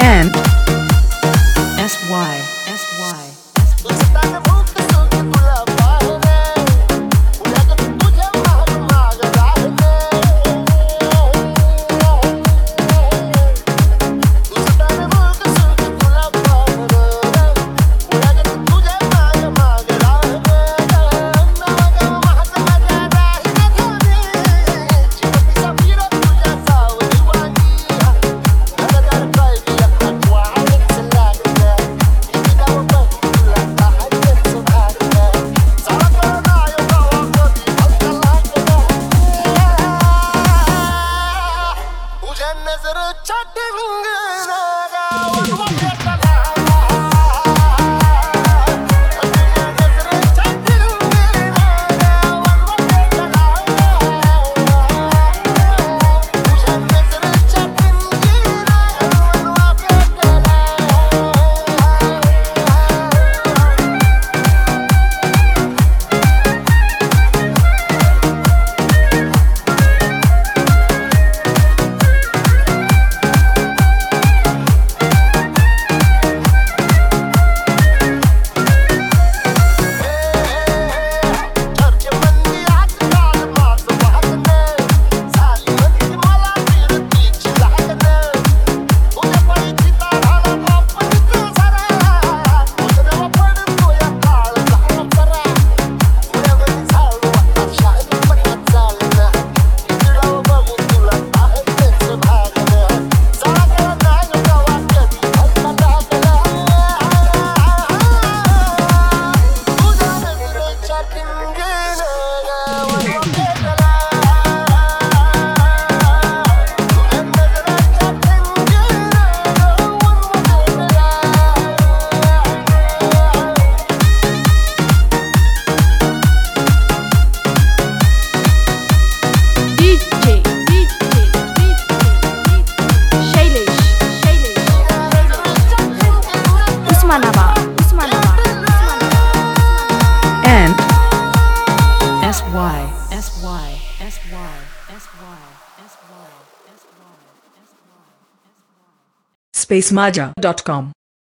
N S Y. S Y. spacemaja.com